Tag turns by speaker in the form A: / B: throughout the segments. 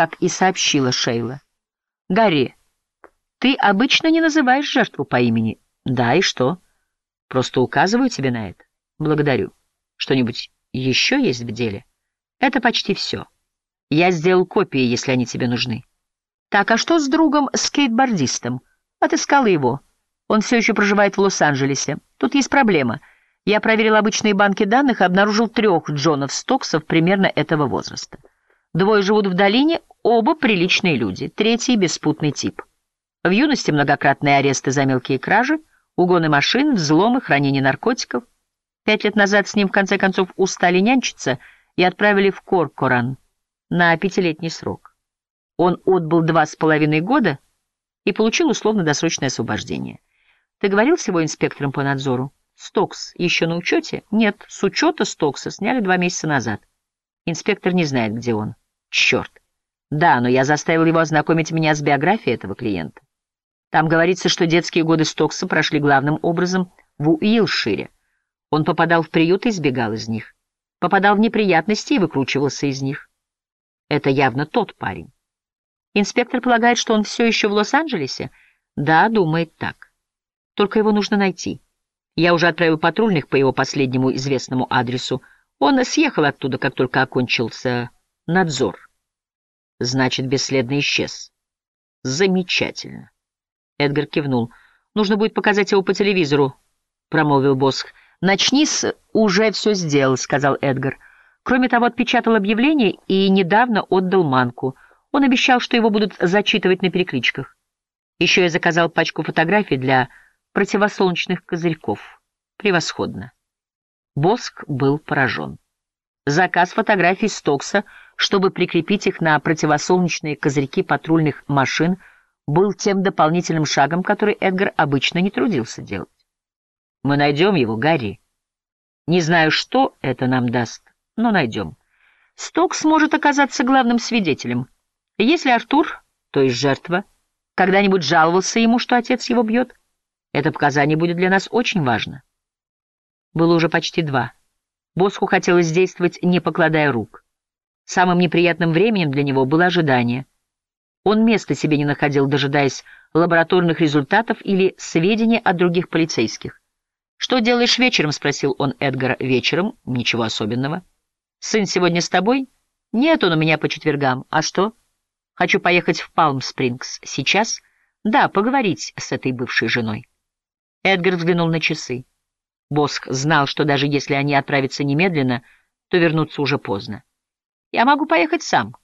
A: как и сообщила Шейла. «Гарри, ты обычно не называешь жертву по имени. Да, и что? Просто указываю тебе на это. Благодарю. Что-нибудь еще есть в деле? Это почти все. Я сделал копии, если они тебе нужны. Так, а что с другом-скейтбордистом? Отыскала его. Он все еще проживает в Лос-Анджелесе. Тут есть проблема. Я проверил обычные банки данных и обнаружил трех Джонов Стоксов примерно этого возраста. Двое живут в долине, оба приличные люди. Третий — беспутный тип. В юности многократные аресты за мелкие кражи, угоны машин, взломы, хранение наркотиков. Пять лет назад с ним в конце концов устали нянчиться и отправили в Коркоран на пятилетний срок. Он отбыл два с половиной года и получил условно-досрочное освобождение. Ты говорил с его инспектором по надзору? Стокс еще на учете? Нет, с учета Стокса сняли два месяца назад. Инспектор не знает, где он. Черт. Да, но я заставил его ознакомить меня с биографией этого клиента. Там говорится, что детские годы Стокса прошли главным образом в Уилшире. Он попадал в приют и избегал из них. Попадал в неприятности и выкручивался из них. Это явно тот парень. Инспектор полагает, что он все еще в Лос-Анджелесе? Да, думает так. Только его нужно найти. Я уже отправил патрульных по его последнему известному адресу. Он съехал оттуда, как только окончился надзор. Значит, бесследно исчез. Замечательно. Эдгар кивнул. Нужно будет показать его по телевизору, промолвил Босх. Начни с «уже все сделал», — сказал Эдгар. Кроме того, отпечатал объявление и недавно отдал Манку. Он обещал, что его будут зачитывать на перекличках. Еще я заказал пачку фотографий для противосолнечных козырьков. Превосходно. Боск был поражен. Заказ фотографий Стокса, чтобы прикрепить их на противосолнечные козырьки патрульных машин, был тем дополнительным шагом, который Эдгар обычно не трудился делать. «Мы найдем его, Гарри. Не знаю, что это нам даст, но найдем. Стокс может оказаться главным свидетелем. Если Артур, то есть жертва, когда-нибудь жаловался ему, что отец его бьет, это показание будет для нас очень важно. Было уже почти два. Босху хотелось действовать, не покладая рук. Самым неприятным временем для него было ожидание. Он места себе не находил, дожидаясь лабораторных результатов или сведений от других полицейских. «Что делаешь вечером?» — спросил он Эдгара. «Вечером? Ничего особенного». «Сын сегодня с тобой?» «Нет, он у меня по четвергам. А что?» «Хочу поехать в Палм-Спрингс. Сейчас?» «Да, поговорить с этой бывшей женой». Эдгар взглянул на часы. Босх знал, что даже если они отправятся немедленно, то вернуться уже поздно. «Я могу поехать сам.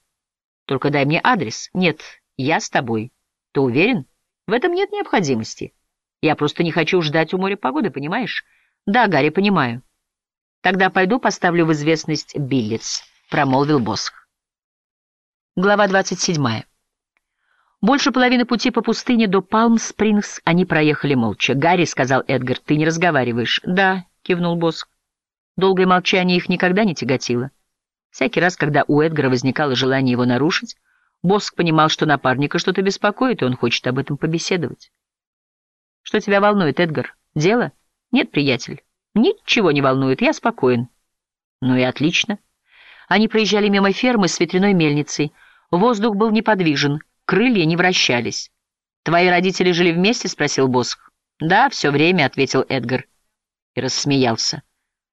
A: Только дай мне адрес. Нет, я с тобой. Ты уверен? В этом нет необходимости. Я просто не хочу ждать у моря погоды, понимаешь? Да, Гарри, понимаю. Тогда пойду поставлю в известность Биллиц», — промолвил Босх. Глава двадцать седьмая. Больше половины пути по пустыне до Палм-Спрингс они проехали молча. «Гарри», — сказал Эдгар, — «ты не разговариваешь». «Да», — кивнул Боск. Долгое молчание их никогда не тяготило. Всякий раз, когда у Эдгара возникало желание его нарушить, Боск понимал, что напарника что-то беспокоит, и он хочет об этом побеседовать. «Что тебя волнует, Эдгар? Дело?» «Нет, приятель, ничего не волнует, я спокоен». «Ну и отлично». Они проезжали мимо фермы с ветряной мельницей. Воздух был неподвижен — крылья не вращались. «Твои родители жили вместе?» — спросил Босх. «Да, все время», — ответил Эдгар и рассмеялся.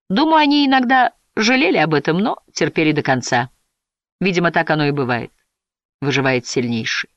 A: «Думаю, они иногда жалели об этом, но терпели до конца. Видимо, так оно и бывает. Выживает сильнейший».